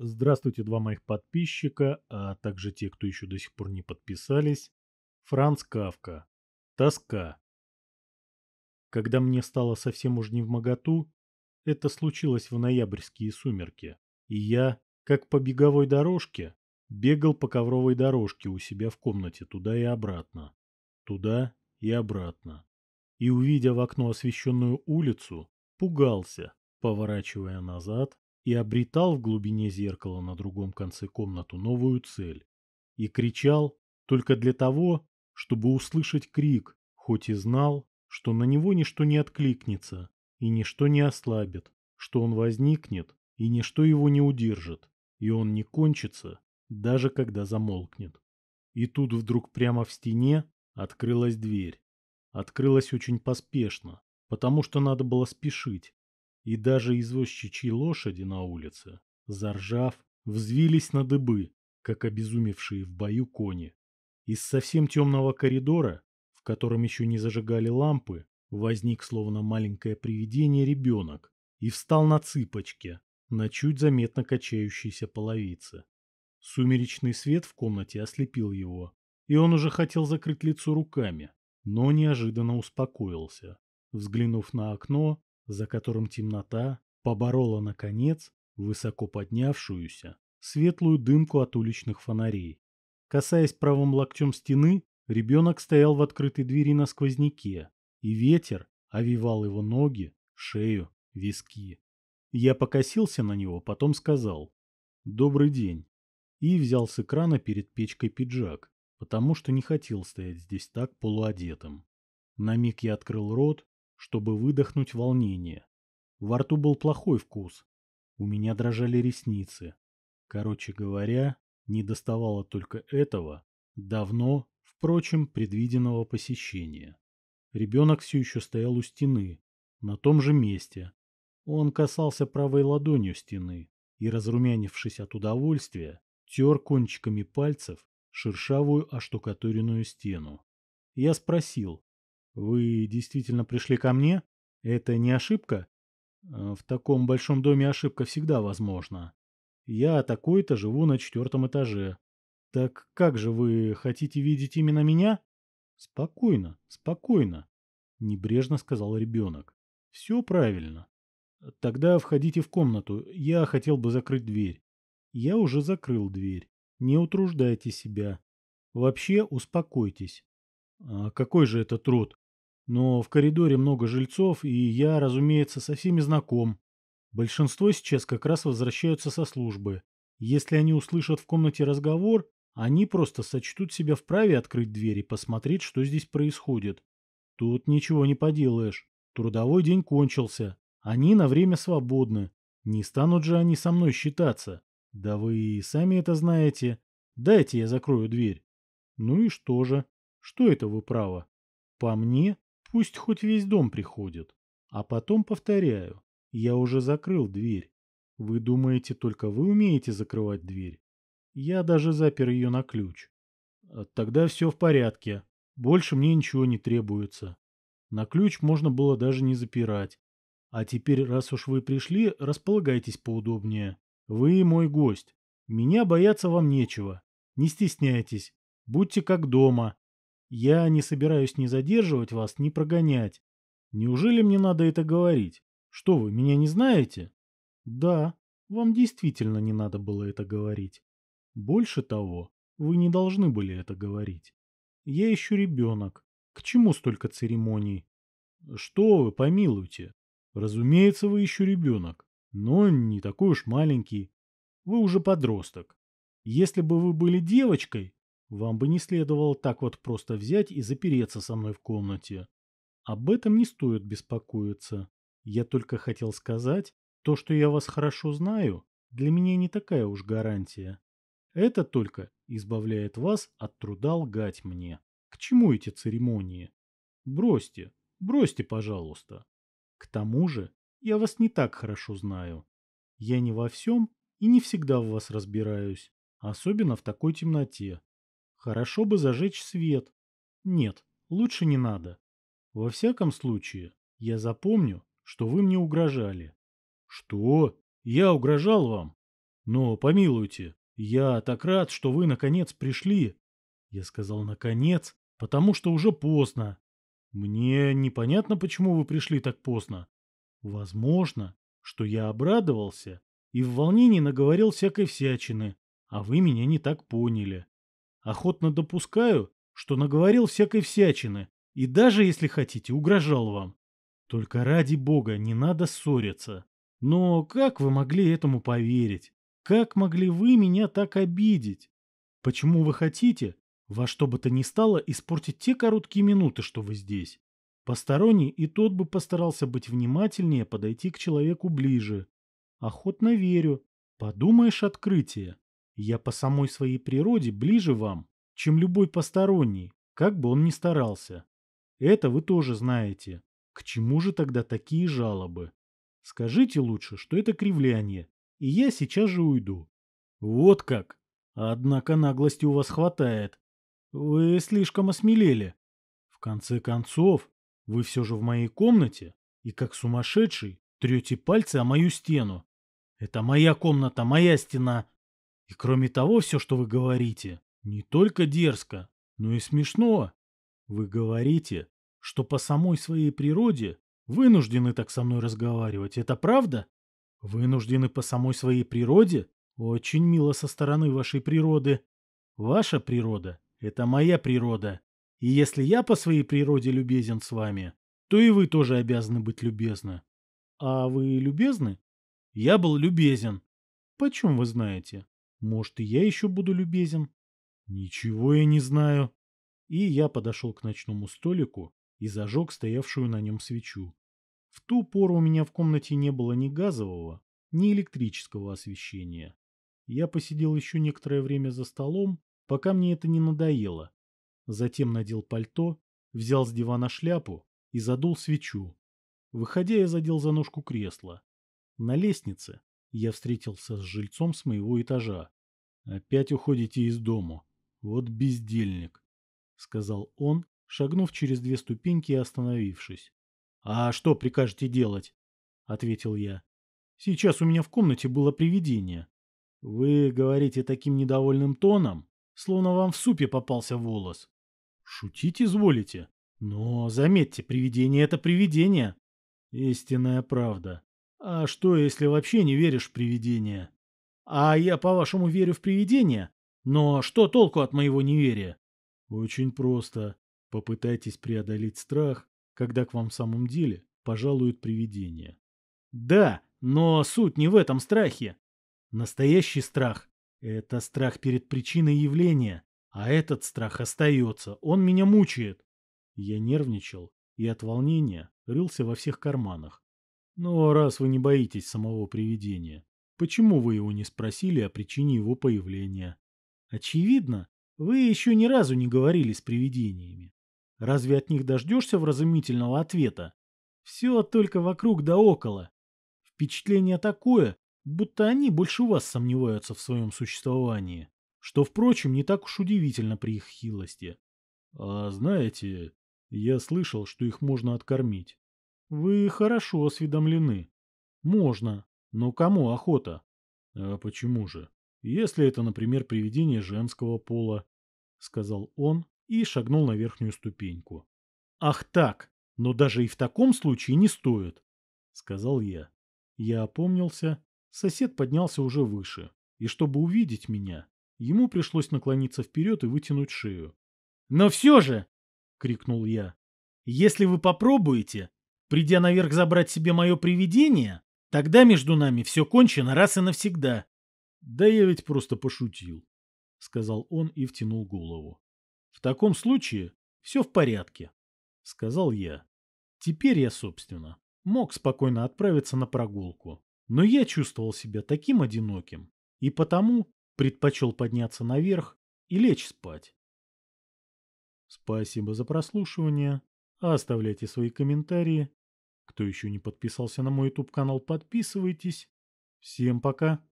Здравствуйте, два моих подписчика, а также те, кто еще до сих пор не подписались. Франц Кавка. Тоска. Когда мне стало совсем уж не в моготу, это случилось в ноябрьские сумерки, и я, как по беговой дорожке, бегал по ковровой дорожке у себя в комнате туда и обратно, туда и обратно. И, увидя в окно освещенную улицу, пугался, поворачивая назад и обретал в глубине зеркала на другом конце комнаты новую цель. И кричал только для того, чтобы услышать крик, хоть и знал, что на него ничто не откликнется и ничто не ослабит, что он возникнет и ничто его не удержит, и он не кончится, даже когда замолкнет. И тут вдруг прямо в стене открылась дверь. Открылась очень поспешно, потому что надо было спешить, и даже извозчичьи лошади на улице, заржав, взвились на дыбы, как обезумевшие в бою кони. Из совсем темного коридора, в котором еще не зажигали лампы, возник словно маленькое привидение ребенок и встал на цыпочки, на чуть заметно качающейся половице. Сумеречный свет в комнате ослепил его, и он уже хотел закрыть лицо руками, но неожиданно успокоился. Взглянув на окно, за которым темнота поборола, наконец, высоко поднявшуюся, светлую дымку от уличных фонарей. Касаясь правым локтем стены, ребенок стоял в открытой двери на сквозняке, и ветер овивал его ноги, шею, виски. Я покосился на него, потом сказал «Добрый день» и взял с экрана перед печкой пиджак, потому что не хотел стоять здесь так полуодетым. На миг я открыл рот, чтобы выдохнуть волнение. Во рту был плохой вкус. У меня дрожали ресницы. Короче говоря, не доставало только этого, давно, впрочем, предвиденного посещения. Ребенок все еще стоял у стены, на том же месте. Он касался правой ладонью стены и, разрумянившись от удовольствия, тер кончиками пальцев шершавую оштукатуренную стену. Я спросил, вы действительно пришли ко мне? Это не ошибка? Э, в таком большом доме ошибка всегда возможна. Я такой-то живу на четвертом этаже. Так как же вы хотите видеть именно меня? Спокойно, спокойно, небрежно сказал ребенок. Все правильно. Тогда входите в комнату. Я хотел бы закрыть дверь. Я уже закрыл дверь. Не утруждайте себя. Вообще успокойтесь. А какой же это труд? Но в коридоре много жильцов, и я, разумеется, со всеми знаком. Большинство сейчас как раз возвращаются со службы. Если они услышат в комнате разговор, они просто сочтут себя вправе открыть дверь и посмотреть, что здесь происходит. Тут ничего не поделаешь. Трудовой день кончился. Они на время свободны. Не станут же они со мной считаться. Да вы и сами это знаете. Дайте я закрою дверь. Ну и что же? Что это вы право? По мне, Пусть хоть весь дом приходит. А потом повторяю, я уже закрыл дверь. Вы думаете, только вы умеете закрывать дверь? Я даже запер ее на ключ. А тогда все в порядке. Больше мне ничего не требуется. На ключ можно было даже не запирать. А теперь, раз уж вы пришли, располагайтесь поудобнее. Вы мой гость. Меня бояться вам нечего. Не стесняйтесь. Будьте как дома. Я не собираюсь ни задерживать вас, ни прогонять. Неужели мне надо это говорить? Что вы, меня не знаете? Да, вам действительно не надо было это говорить. Больше того, вы не должны были это говорить. Я еще ребенок. К чему столько церемоний? Что вы, помилуйте. Разумеется, вы еще ребенок, но не такой уж маленький. Вы уже подросток. Если бы вы были девочкой, вам бы не следовало так вот просто взять и запереться со мной в комнате. Об этом не стоит беспокоиться. Я только хотел сказать, то, что я вас хорошо знаю, для меня не такая уж гарантия. Это только избавляет вас от труда лгать мне. К чему эти церемонии? Бросьте, бросьте, пожалуйста. К тому же, я вас не так хорошо знаю. Я не во всем и не всегда в вас разбираюсь, особенно в такой темноте. Хорошо бы зажечь свет. Нет, лучше не надо. Во всяком случае, я запомню, что вы мне угрожали. Что? Я угрожал вам? Но помилуйте, я так рад, что вы наконец пришли. Я сказал «наконец», потому что уже поздно. Мне непонятно, почему вы пришли так поздно. Возможно, что я обрадовался и в волнении наговорил всякой всячины, а вы меня не так поняли. Охотно допускаю, что наговорил всякой всячины, и даже, если хотите, угрожал вам. Только ради бога, не надо ссориться. Но как вы могли этому поверить? Как могли вы меня так обидеть? Почему вы хотите, во что бы то ни стало, испортить те короткие минуты, что вы здесь? Посторонний и тот бы постарался быть внимательнее, подойти к человеку ближе. Охотно верю. Подумаешь, открытие. Я по самой своей природе ближе вам, чем любой посторонний, как бы он ни старался. Это вы тоже знаете. К чему же тогда такие жалобы? Скажите лучше, что это кривляние, и я сейчас же уйду. Вот как. Однако наглости у вас хватает. Вы слишком осмелели. В конце концов, вы все же в моей комнате, и как сумасшедший трете пальцы о мою стену. Это моя комната, моя стена. И кроме того, все, что вы говорите, не только дерзко, но и смешно. Вы говорите, что по самой своей природе вынуждены так со мной разговаривать. Это правда? Вынуждены по самой своей природе? Очень мило со стороны вашей природы. Ваша природа — это моя природа. И если я по своей природе любезен с вами, то и вы тоже обязаны быть любезны. А вы любезны? Я был любезен. Почем вы знаете? Может, и я еще буду любезен? Ничего я не знаю. И я подошел к ночному столику и зажег стоявшую на нем свечу. В ту пору у меня в комнате не было ни газового, ни электрического освещения. Я посидел еще некоторое время за столом, пока мне это не надоело. Затем надел пальто, взял с дивана шляпу и задул свечу. Выходя, я задел за ножку кресла. На лестнице я встретился с жильцом с моего этажа. «Опять уходите из дому. Вот бездельник», — сказал он, шагнув через две ступеньки и остановившись. «А что прикажете делать?» — ответил я. «Сейчас у меня в комнате было привидение. Вы говорите таким недовольным тоном, словно вам в супе попался волос. Шутить изволите? Но, заметьте, привидение — это привидение. Истинная правда. А что, если вообще не веришь в привидения? А я, по-вашему, верю в привидения? Но что толку от моего неверия? Очень просто. Попытайтесь преодолеть страх, когда к вам в самом деле пожалует привидение. Да, но суть не в этом страхе. Настоящий страх – это страх перед причиной явления, а этот страх остается, он меня мучает. Я нервничал и от волнения рылся во всех карманах. Но раз вы не боитесь самого привидения, почему вы его не спросили о причине его появления? Очевидно, вы еще ни разу не говорили с привидениями. Разве от них дождешься вразумительного ответа? Все только вокруг да около. Впечатление такое, будто они больше вас сомневаются в своем существовании, что, впрочем, не так уж удивительно при их хилости. А знаете, я слышал, что их можно откормить. Вы хорошо осведомлены. Можно. Но кому охота? А почему же? Если это, например, привидение женского пола, сказал он и шагнул на верхнюю ступеньку. Ах так, но даже и в таком случае не стоит, сказал я. Я опомнился, сосед поднялся уже выше, и чтобы увидеть меня, ему пришлось наклониться вперед и вытянуть шею. «Но все же!» — крикнул я. «Если вы попробуете, Придя наверх забрать себе мое привидение, тогда между нами все кончено раз и навсегда. Да я ведь просто пошутил, сказал он и втянул голову. В таком случае все в порядке, сказал я. Теперь я, собственно, мог спокойно отправиться на прогулку, но я чувствовал себя таким одиноким и потому предпочел подняться наверх и лечь спать. Спасибо за прослушивание. Оставляйте свои комментарии кто еще не подписался на мой YouTube канал, подписывайтесь. Всем пока.